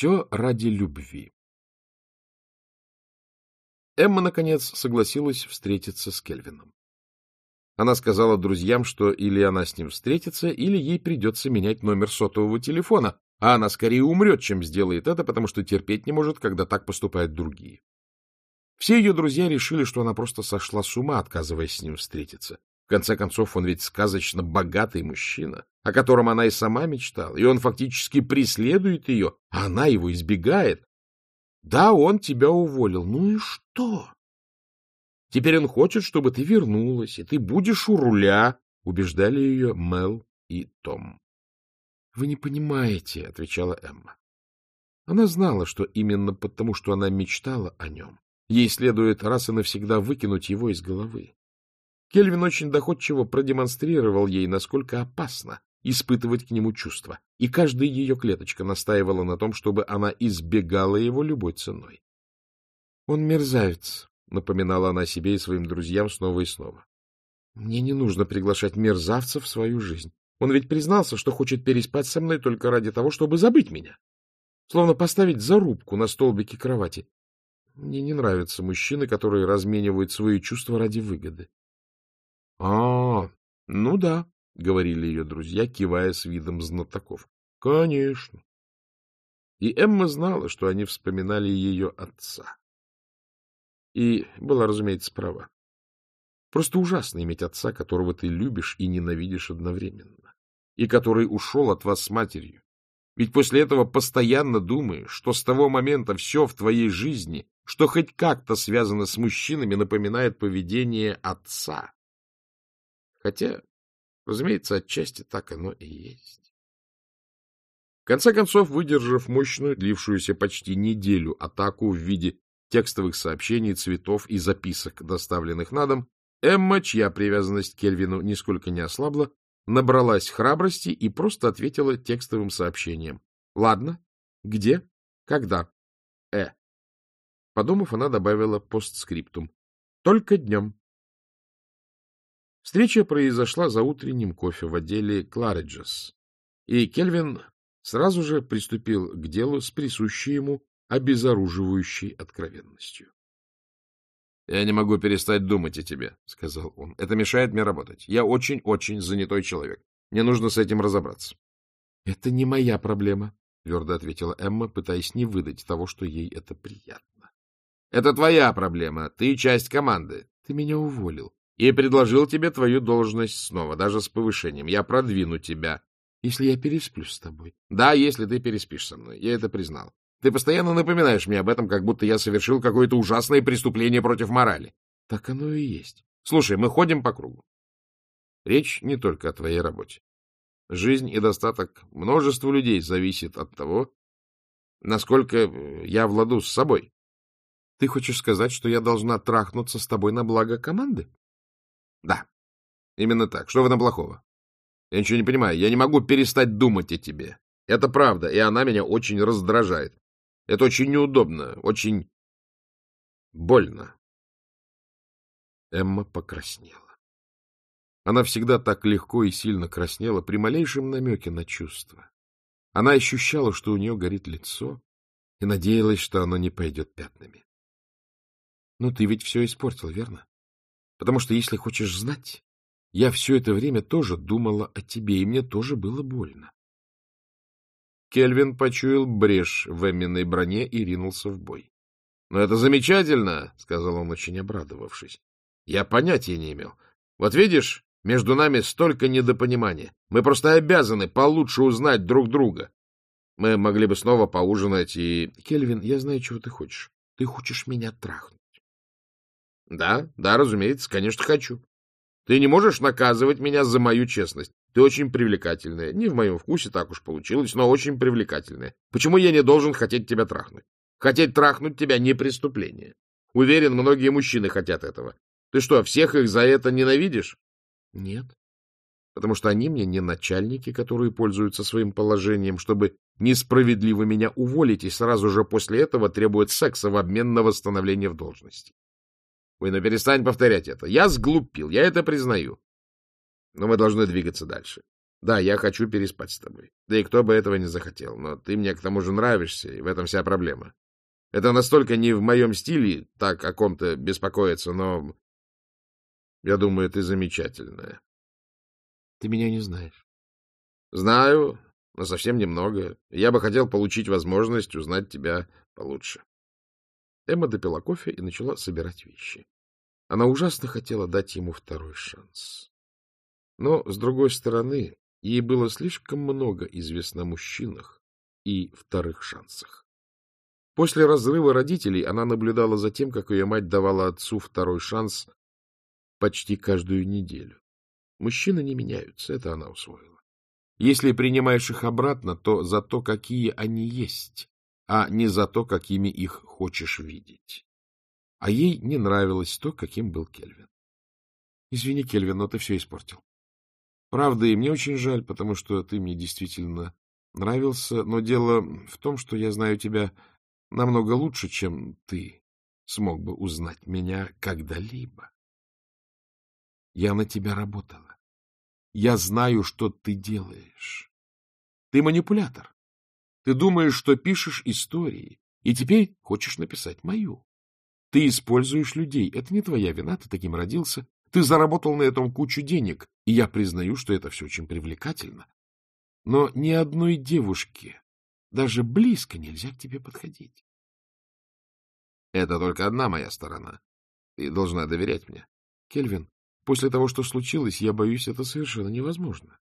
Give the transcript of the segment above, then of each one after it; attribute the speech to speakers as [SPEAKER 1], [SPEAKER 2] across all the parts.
[SPEAKER 1] Все ради любви. Эмма, наконец, согласилась встретиться с Кельвином. Она сказала друзьям, что или она с ним встретится, или ей придется менять номер сотового телефона, а она скорее умрет, чем сделает это, потому что терпеть не может, когда так поступают другие. Все ее друзья решили, что она просто сошла с ума, отказываясь с ним встретиться. Конце концов, он ведь сказочно богатый мужчина, о котором она и сама мечтала, и он фактически преследует ее, а она его избегает. Да, он тебя уволил. Ну и что? Теперь он хочет, чтобы ты вернулась, и ты будешь у руля, — убеждали ее Мел и Том. — Вы не понимаете, — отвечала Эмма. Она знала, что именно потому, что она мечтала о нем, ей следует раз и навсегда выкинуть его из головы. Кельвин очень доходчиво продемонстрировал ей, насколько опасно испытывать к нему чувства, и каждая ее клеточка настаивала на том, чтобы она избегала его любой ценой. — Он мерзавец, — напоминала она себе и своим друзьям снова и снова. — Мне не нужно приглашать мерзавца в свою жизнь. Он ведь признался, что хочет переспать со мной только ради того, чтобы забыть меня. Словно поставить зарубку на столбике кровати. Мне не нравятся мужчины, которые разменивают свои чувства ради выгоды. — А, ну да, — говорили ее друзья, кивая с видом знатоков. — Конечно. И Эмма знала, что они вспоминали ее отца. И была, разумеется, права. Просто ужасно иметь отца, которого ты любишь и ненавидишь одновременно, и который ушел от вас с матерью. Ведь после этого постоянно думаешь, что с того момента все в твоей жизни, что хоть как-то связано с мужчинами, напоминает поведение отца. Хотя, разумеется, отчасти так оно и есть. В конце концов, выдержав мощную, длившуюся почти неделю атаку в виде текстовых сообщений, цветов и записок, доставленных на дом, Эмма, чья привязанность к Кельвину нисколько не ослабла, набралась храбрости и просто ответила текстовым сообщением. — Ладно. Где? Когда? Э. Подумав, она добавила постскриптум. — Только днем. Встреча произошла за утренним кофе в отделе Клариджес, и Кельвин сразу же приступил к делу с присущей ему обезоруживающей откровенностью. — Я не могу перестать думать о тебе, — сказал он. — Это мешает мне работать. Я очень-очень занятой человек. Мне нужно с этим разобраться. — Это не моя проблема, — твердо ответила Эмма, пытаясь не выдать того, что ей это приятно. — Это твоя проблема. Ты часть команды. Ты меня уволил. И предложил тебе твою должность снова, даже с повышением. Я продвину тебя. Если я пересплю с тобой. Да, если ты переспишь со мной. Я это признал. Ты постоянно напоминаешь мне об этом, как будто я совершил какое-то ужасное преступление против морали. Так оно и есть. Слушай, мы ходим по кругу. Речь не только о твоей работе. Жизнь и достаток множества людей зависит от того, насколько я владу с собой. Ты хочешь сказать, что я должна трахнуться с тобой на благо команды? Да, именно так. Что в этом плохого? Я ничего не понимаю. Я не могу перестать думать о тебе. Это правда, и она меня очень раздражает. Это очень неудобно, очень больно. Эмма покраснела. Она всегда так легко и сильно краснела при малейшем намеке на чувство. Она ощущала, что у нее горит лицо, и надеялась, что оно не пойдет пятнами. — Ну, ты ведь все испортил, верно? Потому что, если хочешь знать, я все это время тоже думала о тебе, и мне тоже было больно. Кельвин почуял брешь в Эмминой броне и ринулся в бой. — Но это замечательно, — сказал он, очень обрадовавшись. — Я понятия не имел. Вот видишь, между нами столько недопонимания. Мы просто обязаны получше узнать друг друга. Мы могли бы снова поужинать и... — Кельвин, я знаю, чего ты хочешь. Ты хочешь меня трахнуть. — Да, да, разумеется, конечно, хочу. Ты не можешь наказывать меня за мою честность. Ты очень привлекательная. Не в моем вкусе так уж получилось, но очень привлекательная. Почему я не должен хотеть тебя трахнуть? Хотеть трахнуть тебя не преступление. Уверен, многие мужчины хотят этого. Ты что, всех их за это ненавидишь? Нет. Потому что они мне не начальники, которые пользуются своим положением, чтобы несправедливо меня уволить и сразу же после этого требуют секса в обмен на восстановление в должности. Ой, ну перестань повторять это. Я сглупил, я это признаю. Но мы должны двигаться дальше. Да, я хочу переспать с тобой. Да и кто бы этого не захотел. Но ты мне к тому же нравишься, и в этом вся проблема. Это настолько не в моем стиле так о ком-то беспокоиться, но... Я думаю, ты замечательная.
[SPEAKER 2] Ты меня не знаешь.
[SPEAKER 1] Знаю, но совсем немного. Я бы хотел получить возможность узнать тебя получше.
[SPEAKER 2] Эмма допила кофе и начала собирать вещи. Она ужасно хотела дать ему второй шанс. Но, с другой стороны, ей было слишком много известно о мужчинах и вторых шансах. После разрыва родителей она наблюдала за тем, как ее мать давала отцу второй шанс почти каждую неделю. Мужчины не меняются, это она усвоила. Если принимаешь их обратно, то за то, какие они есть, а не за то, какими их хочешь видеть. А ей не нравилось то, каким был Кельвин. — Извини, Кельвин, но ты все испортил. Правда, и мне очень жаль, потому что ты мне действительно нравился, но дело в том, что я знаю тебя намного лучше, чем ты смог бы узнать меня когда-либо. Я на тебя работала. Я знаю, что ты делаешь. Ты манипулятор. Ты думаешь, что пишешь истории, и теперь хочешь написать мою. Ты используешь людей. Это не твоя вина, ты таким родился. Ты заработал на этом кучу денег, и я признаю, что это все очень привлекательно. Но ни одной девушке даже близко нельзя к тебе подходить.
[SPEAKER 1] Это только одна моя сторона. Ты должна доверять мне.
[SPEAKER 2] Кельвин, после того, что случилось, я боюсь, это совершенно невозможно.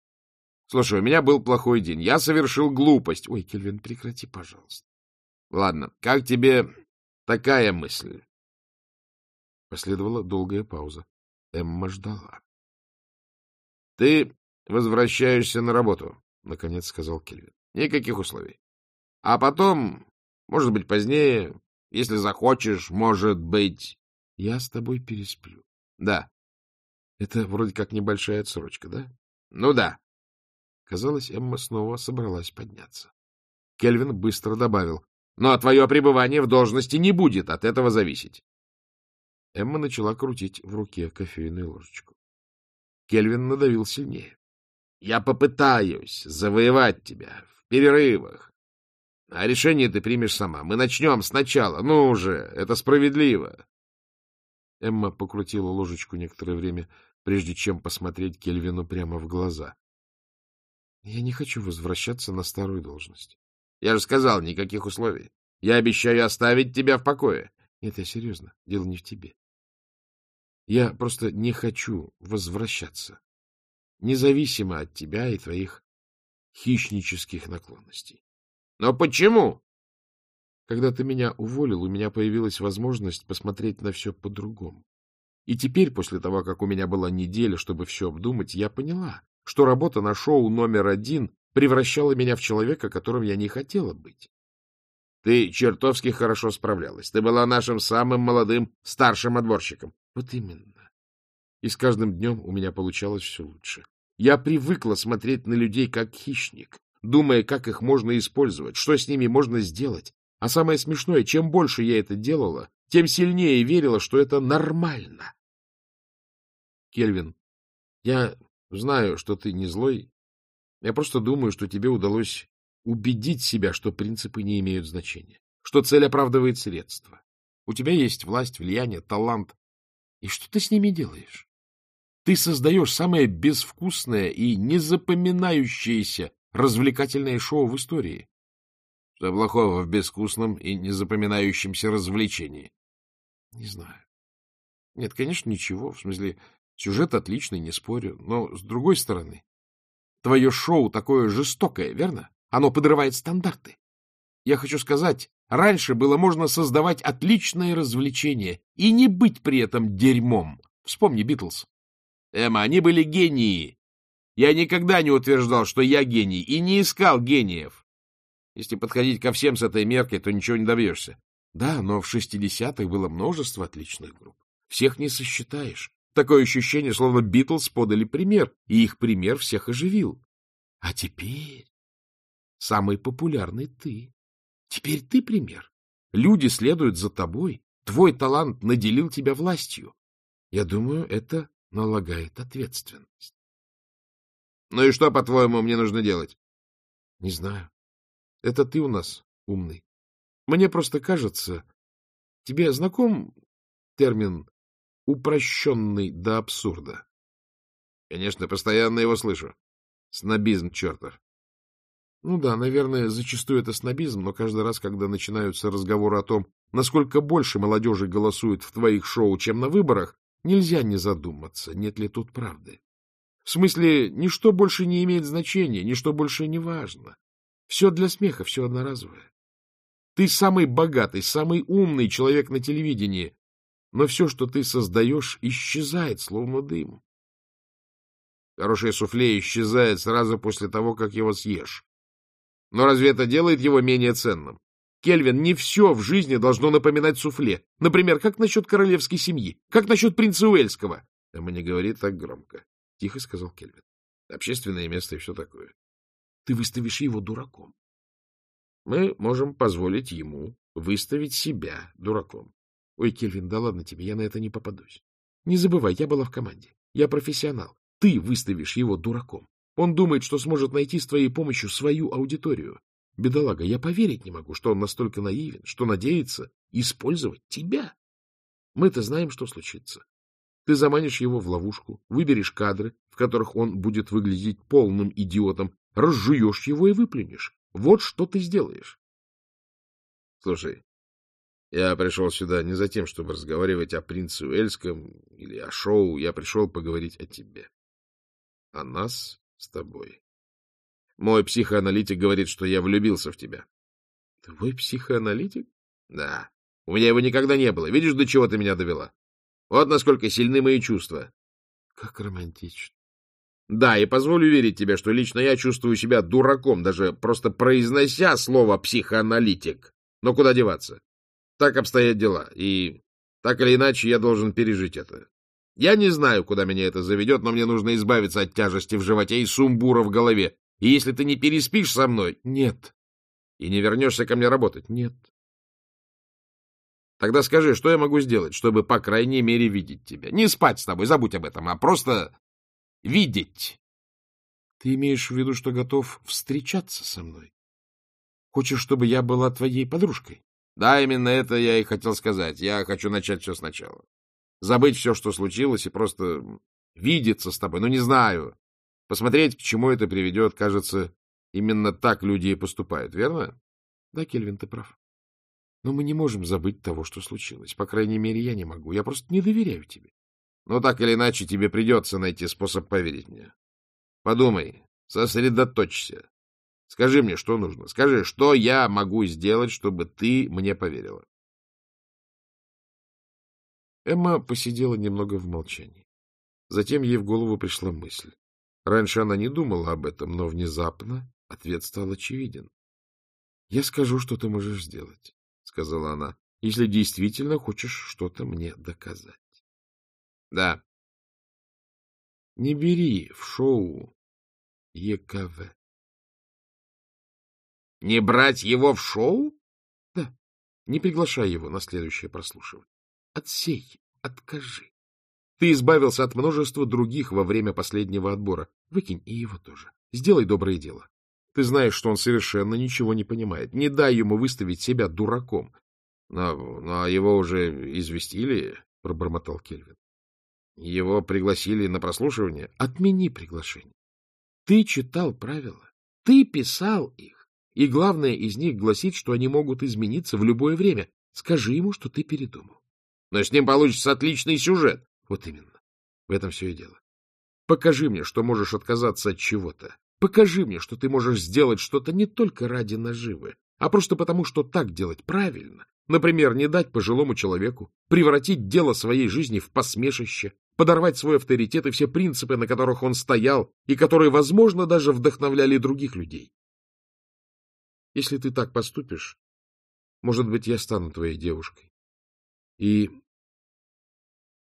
[SPEAKER 1] Слушай, у меня был плохой день. Я совершил глупость.
[SPEAKER 2] Ой, Кельвин, прекрати, пожалуйста.
[SPEAKER 1] Ладно, как тебе такая мысль?
[SPEAKER 2] Последовала долгая пауза. Эмма ждала.
[SPEAKER 1] — Ты возвращаешься на работу, — наконец сказал Кельвин. — Никаких условий. А потом, может быть, позднее, если захочешь, может быть...
[SPEAKER 2] — Я с тобой пересплю.
[SPEAKER 1] — Да.
[SPEAKER 2] — Это вроде как небольшая отсрочка, да?
[SPEAKER 1] — Ну да.
[SPEAKER 2] Казалось, Эмма снова собралась подняться. Кельвин быстро добавил.
[SPEAKER 1] — Но твое пребывание в должности не будет от этого зависеть.
[SPEAKER 2] Эмма начала крутить в руке кофейную ложечку. Кельвин надавил сильнее.
[SPEAKER 1] — Я попытаюсь завоевать тебя в перерывах. А решение ты примешь сама. Мы начнем сначала. Ну уже, это справедливо.
[SPEAKER 2] Эмма покрутила ложечку некоторое время, прежде чем посмотреть Кельвину прямо в глаза. — Я не хочу возвращаться на старую должность.
[SPEAKER 1] — Я же сказал, никаких условий. Я обещаю оставить тебя в покое.
[SPEAKER 2] — Нет, я серьезно. Дело не в тебе. Я просто не хочу возвращаться, независимо от тебя и твоих хищнических наклонностей.
[SPEAKER 1] Но почему?
[SPEAKER 2] Когда ты меня уволил, у меня появилась возможность посмотреть на все по-другому. И теперь, после того, как у меня была неделя, чтобы все обдумать, я поняла, что работа на шоу номер один превращала меня в человека, которым я не хотела быть.
[SPEAKER 1] Ты чертовски хорошо справлялась. Ты была нашим самым молодым старшим отборщиком.
[SPEAKER 2] Вот именно. И с каждым днем у меня получалось все лучше. Я привыкла смотреть на людей как хищник, думая, как их можно использовать, что с ними можно сделать. А самое смешное, чем больше я это делала, тем сильнее верила, что это нормально. Кельвин, я знаю, что ты не злой. Я просто думаю, что тебе удалось убедить себя, что принципы не имеют значения, что цель оправдывает средства. У тебя есть власть, влияние, талант. И что ты с ними делаешь? Ты создаешь самое безвкусное и незапоминающееся развлекательное шоу в истории.
[SPEAKER 1] Что плохого в безвкусном и незапоминающемся развлечении?
[SPEAKER 2] Не знаю. Нет, конечно, ничего. В смысле, сюжет отличный, не спорю. Но, с другой стороны, твое шоу такое жестокое, верно? Оно подрывает стандарты. Я хочу сказать, Раньше было можно создавать отличное развлечение и не быть при этом дерьмом. Вспомни Битлз.
[SPEAKER 1] Эмма, они были гении. Я никогда не утверждал, что я гений, и не искал гениев. Если подходить ко всем с этой меркой, то ничего не добьешься.
[SPEAKER 2] Да, но в 60-х было множество отличных групп. Всех не сосчитаешь. Такое ощущение, словно Битлз подали пример, и их пример всех оживил. А теперь самый популярный ты. Теперь ты пример. Люди следуют за тобой. Твой талант наделил тебя властью. Я думаю, это налагает ответственность.
[SPEAKER 1] Ну и что, по-твоему, мне нужно делать?
[SPEAKER 2] — Не знаю. Это ты у нас умный. Мне просто кажется... Тебе знаком термин «упрощенный до абсурда»?
[SPEAKER 1] — Конечно, постоянно его слышу. Снобизм чертов.
[SPEAKER 2] Ну да, наверное, зачастую это снобизм, но каждый раз, когда начинаются разговоры о том, насколько больше молодежи голосует в твоих шоу, чем на выборах, нельзя не задуматься, нет ли тут правды. В смысле, ничто больше не имеет значения, ничто больше не важно. Все для смеха, все одноразовое. Ты самый богатый, самый умный человек на телевидении, но все, что ты создаешь, исчезает, словно дым.
[SPEAKER 1] Хорошее суфле исчезает сразу после того, как его съешь. Но разве это делает его менее ценным? Кельвин, не все в жизни должно напоминать суфле. Например, как насчет королевской семьи? Как насчет принца Уэльского? — Ему не говори так громко, — тихо сказал Кельвин. — Общественное место и все такое.
[SPEAKER 2] Ты выставишь его дураком.
[SPEAKER 1] Мы можем позволить ему выставить себя дураком.
[SPEAKER 2] Ой, Кельвин, да ладно тебе, я на это не попадусь. Не забывай, я была в команде. Я профессионал. Ты выставишь его дураком. Он думает, что сможет найти с твоей помощью свою аудиторию. Бедолага, я поверить не могу, что он настолько наивен, что надеется использовать тебя. Мы-то знаем, что случится. Ты заманишь его в ловушку, выберешь кадры, в которых он будет выглядеть полным идиотом, разжуешь его и выплюнешь. Вот что ты сделаешь.
[SPEAKER 1] Слушай, я пришел сюда не за тем, чтобы разговаривать о принце Уэльском или о шоу. Я пришел поговорить о тебе. О нас с тобой. Мой психоаналитик говорит, что я влюбился в тебя.
[SPEAKER 2] — Твой психоаналитик?
[SPEAKER 1] — Да. У меня его никогда не было. Видишь, до чего ты меня довела? Вот насколько сильны мои чувства.
[SPEAKER 2] — Как романтично.
[SPEAKER 1] Да, и позволю верить тебе, что лично я чувствую себя дураком, даже просто произнося слово «психоаналитик». Но куда деваться? Так обстоят дела, и так или иначе я должен пережить это. Я не знаю, куда меня это заведет, но мне нужно избавиться от тяжести в животе и сумбура в голове. И если ты не переспишь со мной...
[SPEAKER 2] Нет.
[SPEAKER 1] И не вернешься ко мне работать?
[SPEAKER 2] Нет.
[SPEAKER 1] Тогда скажи, что я могу сделать, чтобы, по крайней мере, видеть тебя? Не спать с тобой, забудь об этом, а просто видеть.
[SPEAKER 2] Ты имеешь в виду, что готов встречаться со мной? Хочешь, чтобы я была твоей подружкой?
[SPEAKER 1] Да, именно это я и хотел сказать. Я хочу начать все сначала. Забыть все, что случилось, и просто видеться с тобой. Ну, не знаю. Посмотреть, к чему это приведет, кажется, именно так люди и поступают, верно?
[SPEAKER 2] Да, Кельвин, ты прав. Но мы не можем забыть того, что случилось. По крайней мере, я не могу. Я просто не доверяю тебе.
[SPEAKER 1] Но так или иначе тебе придется найти способ поверить мне. Подумай, сосредоточься. Скажи мне, что нужно. Скажи, что я могу сделать, чтобы ты мне поверила.
[SPEAKER 2] Эмма посидела немного в молчании. Затем ей в голову пришла мысль. Раньше она не думала об этом, но внезапно ответ стал очевиден. — Я скажу, что ты можешь сделать, — сказала она, — если действительно хочешь что-то мне доказать.
[SPEAKER 1] — Да.
[SPEAKER 2] — Не бери в шоу ЕКВ.
[SPEAKER 1] — Не брать его в шоу?
[SPEAKER 2] — Да. Не приглашай его на следующее прослушивание. Отсей, откажи. Ты избавился от множества других во время последнего отбора. Выкинь и его тоже. Сделай доброе дело. Ты знаешь, что он совершенно ничего не понимает. Не дай ему выставить себя дураком.
[SPEAKER 1] Но, но его уже известили, — пробормотал Кельвин. Его пригласили на прослушивание?
[SPEAKER 2] Отмени приглашение. Ты читал правила. Ты писал их. И главное из них гласит, что они могут измениться в любое время. Скажи ему, что ты передумал.
[SPEAKER 1] Но с ним получится отличный сюжет.
[SPEAKER 2] Вот именно. В этом все и дело. Покажи мне, что можешь отказаться от чего-то. Покажи мне, что ты можешь сделать что-то не только ради наживы, а просто потому, что так делать правильно. Например, не дать пожилому человеку превратить дело своей жизни в посмешище, подорвать свой авторитет и все принципы, на которых он стоял, и которые, возможно, даже вдохновляли других людей. Если ты так поступишь, может быть, я стану твоей девушкой. И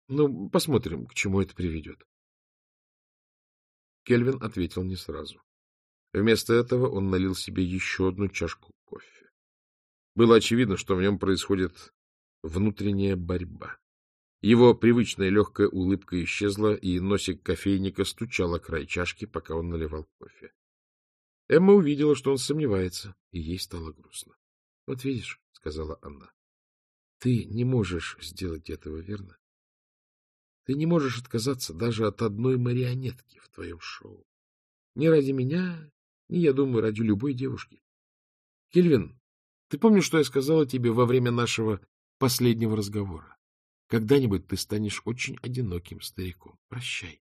[SPEAKER 2] ну, посмотрим, к чему это приведет. Кельвин ответил не сразу. Вместо этого он налил себе еще одну чашку кофе. Было очевидно, что в нем происходит внутренняя борьба. Его привычная легкая улыбка исчезла, и носик кофейника стучал о край чашки, пока он наливал кофе. Эмма увидела, что он сомневается, и ей стало грустно. — Вот видишь, — сказала она, — ты не можешь сделать этого, верно? Ты не можешь отказаться даже от одной марионетки в твоем шоу. Ни ради меня, ни, я думаю, ради любой девушки. Кельвин, ты помнишь, что я сказала тебе во время нашего последнего разговора? Когда-нибудь ты станешь очень одиноким стариком. Прощай.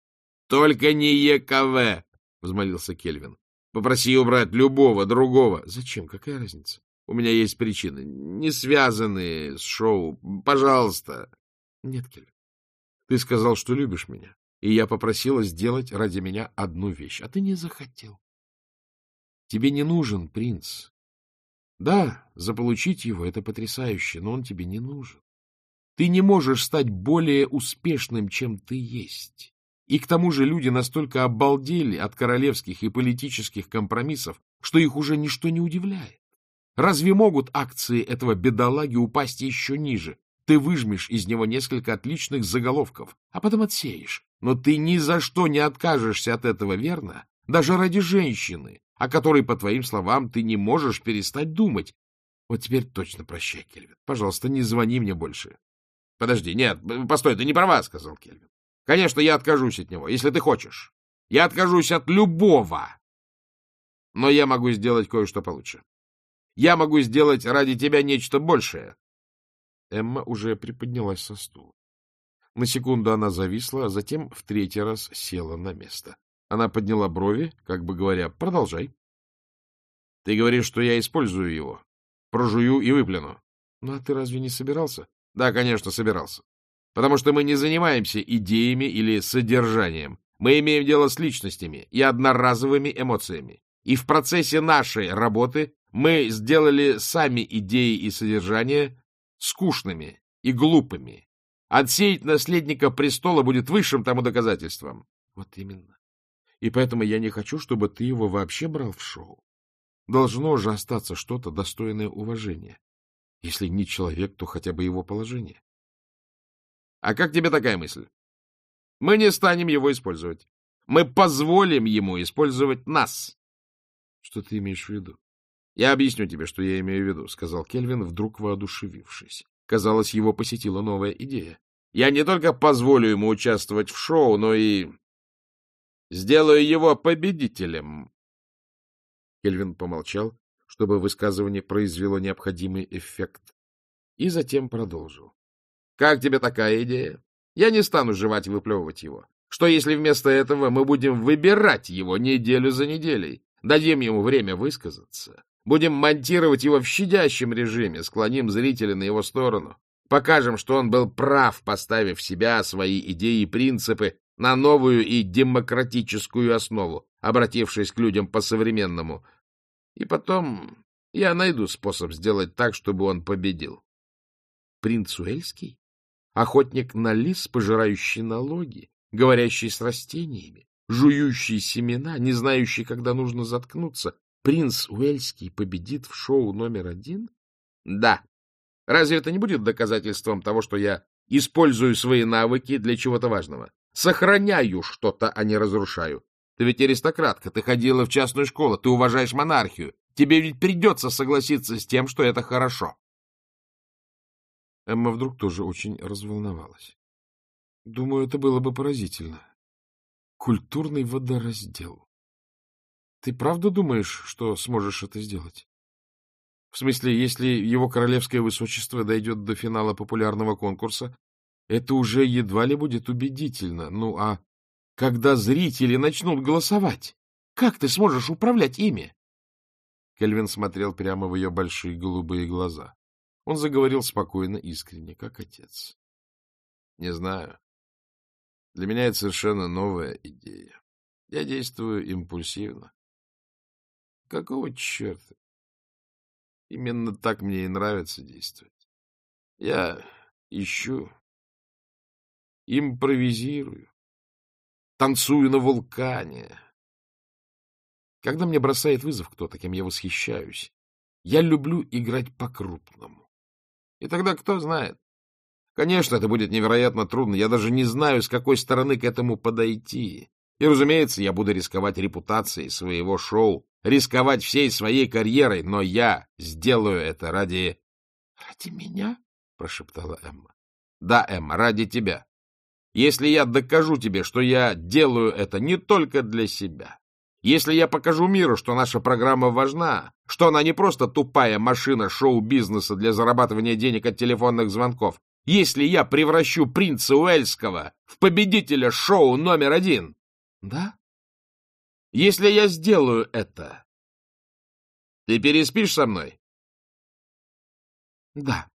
[SPEAKER 2] — Только не ЕКВ! — взмолился Кельвин. — Попроси убрать любого другого. — Зачем? Какая разница? У меня есть причины, не связанные с шоу. Пожалуйста. — Нет, Кельвин. Ты сказал, что любишь меня, и я попросила сделать ради меня одну вещь, а ты не захотел. Тебе не нужен принц. Да, заполучить его — это потрясающе, но он тебе не нужен. Ты не можешь стать более успешным, чем ты есть. И к тому же люди настолько обалдели от королевских и политических компромиссов, что их уже ничто не удивляет. Разве могут акции этого бедолаги упасть еще ниже? Ты выжмешь из него несколько отличных заголовков, а потом отсеешь. Но ты ни за что не откажешься от этого, верно? Даже ради женщины, о которой, по твоим словам, ты не можешь перестать думать. Вот теперь точно прощай, Кельвин. Пожалуйста, не звони мне больше. — Подожди, нет, постой, ты не права, — сказал Кельвин. — Конечно, я откажусь от него, если ты хочешь. Я откажусь от любого. Но я могу сделать кое-что получше. Я могу сделать ради тебя нечто большее. Эмма уже приподнялась со стула. На секунду она зависла, а затем в третий раз села на место. Она подняла брови, как бы говоря, продолжай. — Ты говоришь, что я использую его. Прожую и выплюну. — Ну, а ты разве не собирался? — Да, конечно, собирался. Потому что мы не занимаемся идеями или содержанием. Мы имеем дело с личностями и одноразовыми эмоциями. И в процессе нашей работы мы сделали сами идеи и содержание скучными и глупыми. Отсеять наследника престола будет высшим тому доказательством. Вот именно. И поэтому я не хочу, чтобы ты его вообще брал в шоу. Должно же остаться что-то достойное уважения. Если не человек, то хотя бы его положение. А как тебе такая мысль? Мы не станем его использовать. Мы позволим ему использовать нас. Что ты имеешь в виду? Я объясню тебе, что я имею в виду, — сказал Кельвин, вдруг воодушевившись. Казалось, его посетила новая идея. Я не только позволю ему участвовать в шоу, но и сделаю его победителем. Кельвин помолчал, чтобы высказывание произвело необходимый эффект, и затем продолжил. — Как тебе такая идея? Я не стану жевать и выплевывать его. Что, если вместо этого мы будем выбирать его неделю за неделей, дадим ему время высказаться, Будем монтировать его в щадящем режиме, склоним зрителя на его сторону. Покажем, что он был прав, поставив себя, свои идеи и принципы на новую и демократическую основу, обратившись к людям по-современному. И потом я найду способ сделать так, чтобы он победил. Принц Уэльский? Охотник на лис, пожирающий налоги, говорящий с растениями, жующий семена, не знающий, когда нужно заткнуться, принц Уэльский победит в шоу номер один? Да. Разве это не будет доказательством того, что я использую свои навыки для чего-то важного? Сохраняю что-то, а не разрушаю. Ты ведь аристократка, ты ходила в частную школу, ты уважаешь монархию. Тебе ведь придется согласиться с тем, что это хорошо. Эмма вдруг тоже очень разволновалась. Думаю, это было бы поразительно. Культурный водораздел. Ты правда думаешь, что сможешь это сделать? В смысле, если его королевское высочество дойдет до финала популярного конкурса, это уже едва ли будет убедительно. Ну а когда зрители начнут голосовать, как ты сможешь управлять ими? Кельвин смотрел прямо в ее большие голубые глаза. Он заговорил спокойно, искренне, как отец. — Не знаю. Для меня это совершенно новая идея. Я действую импульсивно. Какого черта? Именно так мне и нравится действовать. Я ищу, импровизирую, танцую на вулкане. Когда мне бросает вызов кто-то, кем я восхищаюсь, я люблю играть по-крупному. И тогда, кто знает,
[SPEAKER 1] Конечно, это будет невероятно трудно. Я даже не знаю, с какой стороны к этому подойти. И, разумеется, я буду рисковать репутацией своего шоу, рисковать всей своей карьерой, но я сделаю это ради... — Ради меня? — прошептала Эмма. — Да, Эмма, ради тебя. Если я докажу тебе, что я делаю это не только для себя, если я покажу миру, что наша программа важна, что она не просто тупая машина шоу-бизнеса для зарабатывания денег от телефонных звонков, если я превращу принца Уэльского в победителя шоу номер один, да? Если я сделаю это, ты переспишь со мной? Да.